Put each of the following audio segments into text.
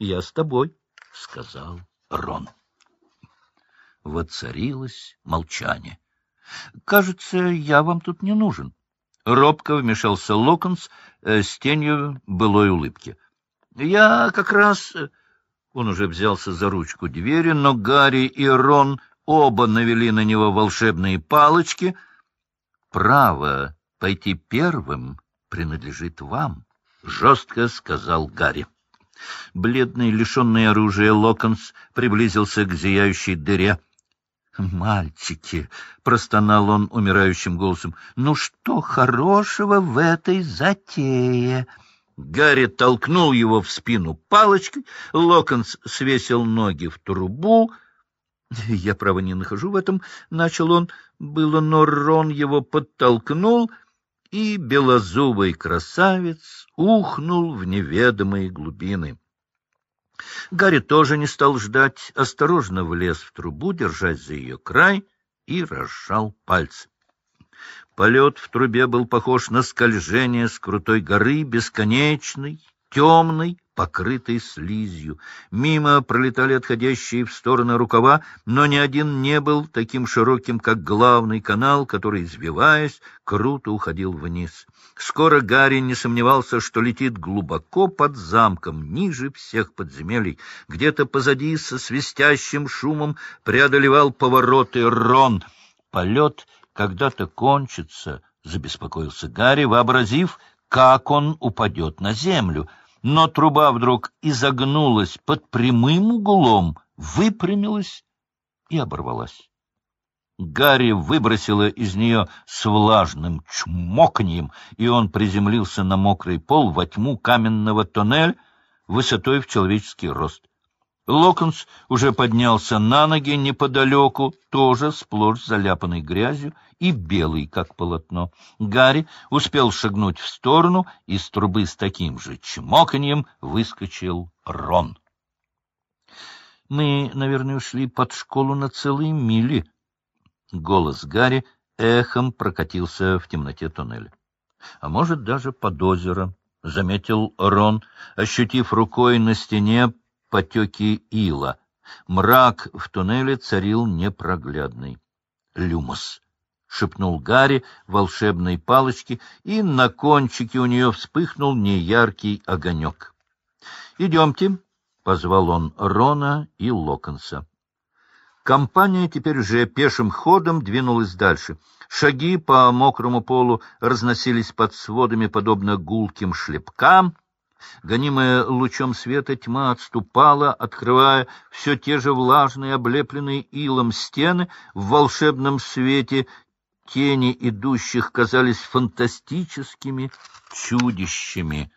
я с тобой, — сказал Рон. Воцарилось молчание. — Кажется, я вам тут не нужен. Робко вмешался Локонс э, с тенью былой улыбки. — Я как раз... Э, он уже взялся за ручку двери, но Гарри и Рон оба навели на него волшебные палочки. «Право пойти первым принадлежит вам», — жестко сказал Гарри. Бледный, лишенный оружия Локонс приблизился к зияющей дыре. «Мальчики!» — простонал он умирающим голосом. «Ну что хорошего в этой затее?» Гарри толкнул его в спину палочкой, Локонс свесил ноги в трубу. — Я, право, не нахожу в этом, — начал он. Было, но Рон его подтолкнул, и белозубый красавец ухнул в неведомые глубины. Гарри тоже не стал ждать, осторожно влез в трубу, держась за ее край, и разжал пальцы. Полет в трубе был похож на скольжение с крутой горы, бесконечной, темной, покрытой слизью. Мимо пролетали отходящие в стороны рукава, но ни один не был таким широким, как главный канал, который, извиваясь, круто уходил вниз. Скоро Гарри не сомневался, что летит глубоко под замком, ниже всех подземелий. Где-то позади со свистящим шумом преодолевал повороты Рон. Полет когда-то кончится, — забеспокоился Гарри, вообразив, как он упадет на землю. Но труба вдруг изогнулась под прямым углом, выпрямилась и оборвалась. Гарри выбросило из нее с влажным чмоканьем, и он приземлился на мокрый пол во тьму каменного тоннеля высотой в человеческий рост. Локонс уже поднялся на ноги неподалеку, тоже сплошь заляпанный грязью и белый, как полотно. Гарри успел шагнуть в сторону, и из трубы с таким же чмоканьем выскочил Рон. — Мы, наверное, ушли под школу на целые мили. Голос Гарри эхом прокатился в темноте туннеля. — А может, даже под озеро, — заметил Рон, ощутив рукой на стене потеки ила. Мрак в туннеле царил непроглядный. «Люмос!» — шепнул Гарри волшебной палочки, и на кончике у нее вспыхнул неяркий огонек. «Идемте», — позвал он Рона и Локонса. Компания теперь уже пешим ходом двинулась дальше. Шаги по мокрому полу разносились под сводами, подобно гулким шлепкам — Гонимая лучом света, тьма отступала, открывая все те же влажные, облепленные илом стены. В волшебном свете тени идущих казались фантастическими чудищами.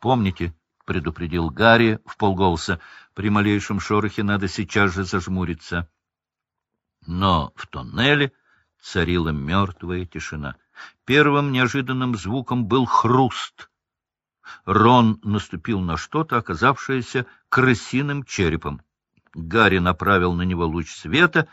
«Помните», — предупредил Гарри в полголоса, — «при малейшем шорохе надо сейчас же зажмуриться». Но в тоннеле царила мертвая тишина. Первым неожиданным звуком был хруст — Рон наступил на что-то, оказавшееся крысиным черепом. Гарри направил на него луч света.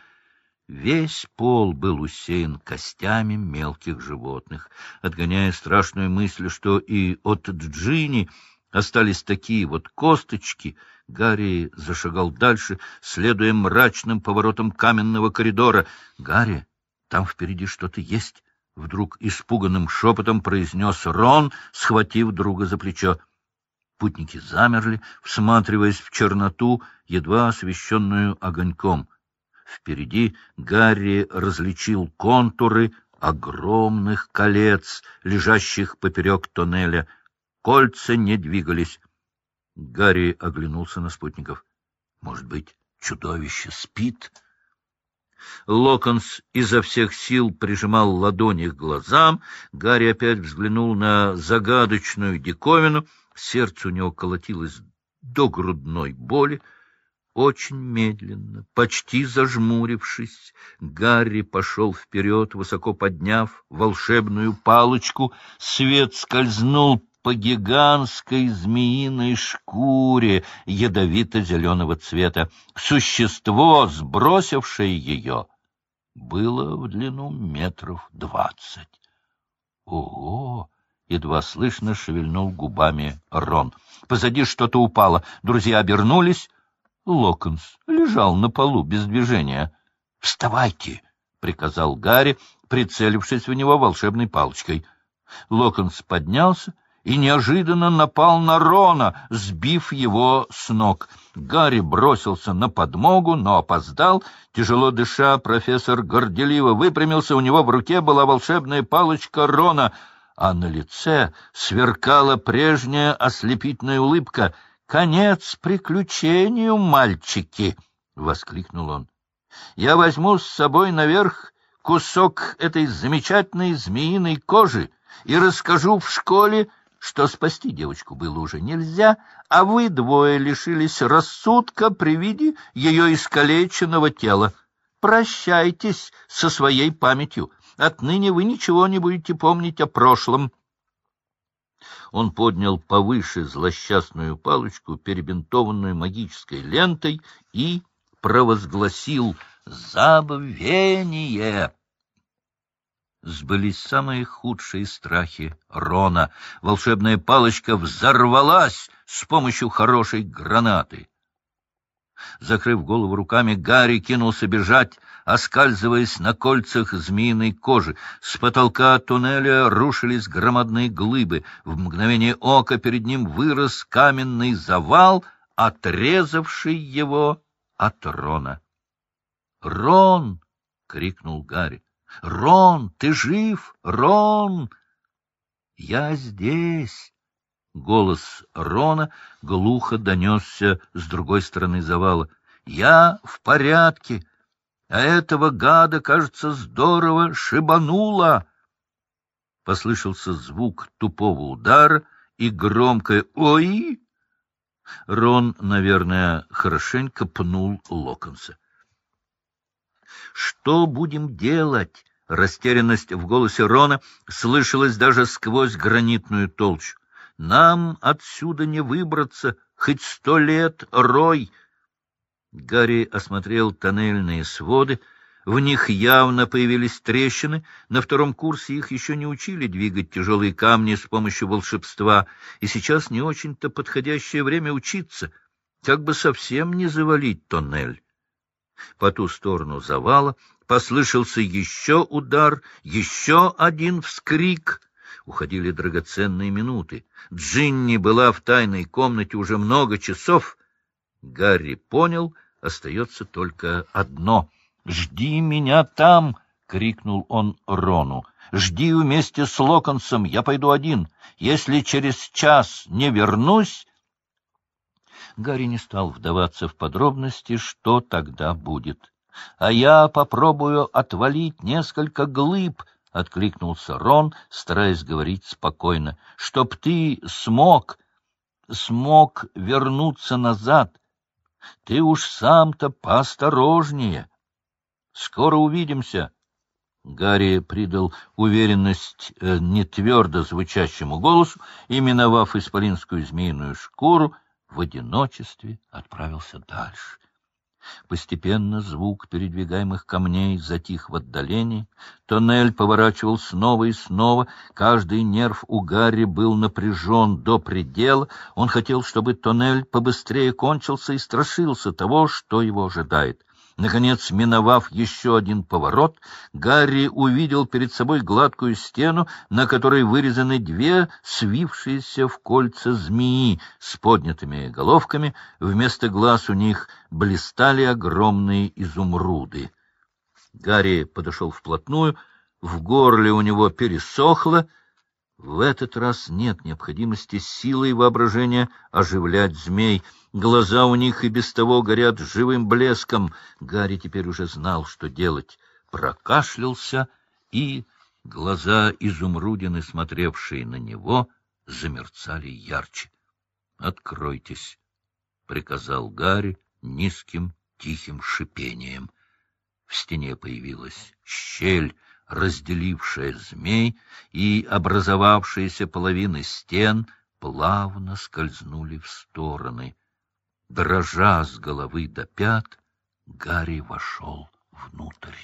Весь пол был усеян костями мелких животных, отгоняя страшную мысль, что и от Джинни остались такие вот косточки. Гарри зашагал дальше, следуя мрачным поворотам каменного коридора. — Гарри, там впереди что-то есть. — вдруг испуганным шепотом произнес Рон, схватив друга за плечо. Путники замерли, всматриваясь в черноту, едва освещенную огоньком. Впереди Гарри различил контуры огромных колец, лежащих поперек тоннеля. Кольца не двигались. Гарри оглянулся на спутников. — Может быть, чудовище спит? — Локонс изо всех сил прижимал ладони к глазам. Гарри опять взглянул на загадочную диковину. Сердце у него колотилось до грудной боли. Очень медленно, почти зажмурившись, Гарри пошел вперед, высоко подняв волшебную палочку. Свет скользнул по гигантской змеиной шкуре ядовито-зеленого цвета. Существо, сбросившее ее, было в длину метров двадцать. Ого! — едва слышно шевельнул губами Рон. Позади что-то упало. Друзья обернулись. Локонс лежал на полу без движения. «Вставайте!» — приказал Гарри, прицелившись в него волшебной палочкой. Локонс поднялся и неожиданно напал на Рона, сбив его с ног. Гарри бросился на подмогу, но опоздал. Тяжело дыша, профессор горделиво выпрямился. У него в руке была волшебная палочка Рона, а на лице сверкала прежняя ослепительная улыбка. «Конец приключению, мальчики!» — воскликнул он. «Я возьму с собой наверх кусок этой замечательной змеиной кожи и расскажу в школе, что спасти девочку было уже нельзя, а вы двое лишились рассудка при виде ее искалеченного тела. Прощайтесь со своей памятью. Отныне вы ничего не будете помнить о прошлом. Он поднял повыше злосчастную палочку, перебинтованную магической лентой, и провозгласил «Забвение!» Сбылись самые худшие страхи Рона. Волшебная палочка взорвалась с помощью хорошей гранаты. Закрыв голову руками, Гарри кинулся бежать, оскальзываясь на кольцах змеиной кожи. С потолка туннеля рушились громадные глыбы. В мгновение ока перед ним вырос каменный завал, отрезавший его от Рона. «Рон!» — крикнул Гарри. Рон, ты жив? Рон! Я здесь. Голос Рона глухо донесся с другой стороны завала. Я в порядке, а этого гада, кажется, здорово шибануло. Послышался звук тупого удара и громкое «Ой!». Рон, наверное, хорошенько пнул Локонса. Что будем делать? Растерянность в голосе Рона слышалась даже сквозь гранитную толщу. Нам отсюда не выбраться, хоть сто лет рой. Гарри осмотрел тоннельные своды. В них явно появились трещины. На втором курсе их еще не учили двигать тяжелые камни с помощью волшебства, и сейчас не очень-то подходящее время учиться, как бы совсем не завалить тоннель. По ту сторону завала послышался еще удар, еще один вскрик. Уходили драгоценные минуты. Джинни была в тайной комнате уже много часов. Гарри понял, остается только одно. «Жди меня там!» — крикнул он Рону. «Жди вместе с Локонсом, я пойду один. Если через час не вернусь, Гарри не стал вдаваться в подробности, что тогда будет. — А я попробую отвалить несколько глыб, — откликнулся Рон, стараясь говорить спокойно, — чтоб ты смог, смог вернуться назад. Ты уж сам-то поосторожнее. Скоро увидимся. Гарри придал уверенность э, нетвердо звучащему голосу и, миновав исполинскую змеиную шкуру, в одиночестве отправился дальше. Постепенно звук передвигаемых камней затих в отдалении. Тоннель поворачивал снова и снова. Каждый нерв у Гарри был напряжен до предела. Он хотел, чтобы тоннель побыстрее кончился и страшился того, что его ожидает. Наконец, миновав еще один поворот, Гарри увидел перед собой гладкую стену, на которой вырезаны две свившиеся в кольца змеи с поднятыми головками. Вместо глаз у них блистали огромные изумруды. Гарри подошел вплотную, в горле у него пересохло. В этот раз нет необходимости силой воображения оживлять змей — Глаза у них и без того горят живым блеском. Гарри теперь уже знал, что делать. Прокашлялся, и глаза изумрудины, смотревшие на него, замерцали ярче. — Откройтесь, — приказал Гарри низким тихим шипением. В стене появилась щель, разделившая змей, и образовавшиеся половины стен плавно скользнули в стороны — Дрожа с головы до пят, Гарри вошел внутрь.